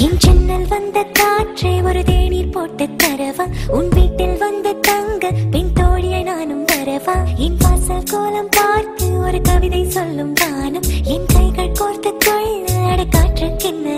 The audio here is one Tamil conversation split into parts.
என் ஜன்னல் வந்த காற்றே ஒரு தேநீர் போட்டு தரவா? உன் வீட்டில் வந்து தங்க பின் தோழியை நானும் வரவா? என் வாசல் கோலம் பார்த்து ஒரு கவிதை சொல்லும் தானம் என் கைகள் கோர்த்து கொள்ள காற்றுக்கு என்ன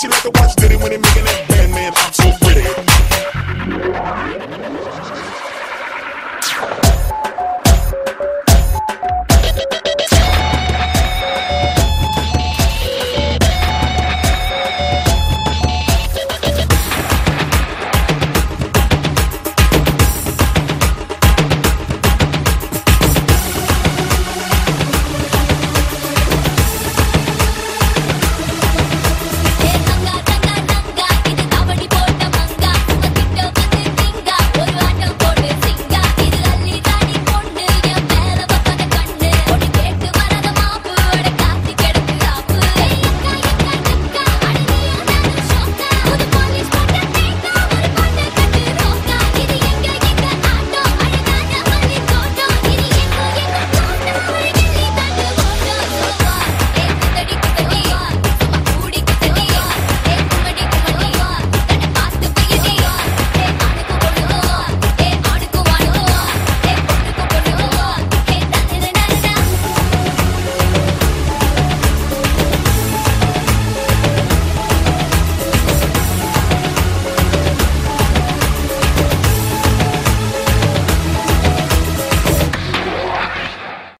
She like to watch Diddy when he making that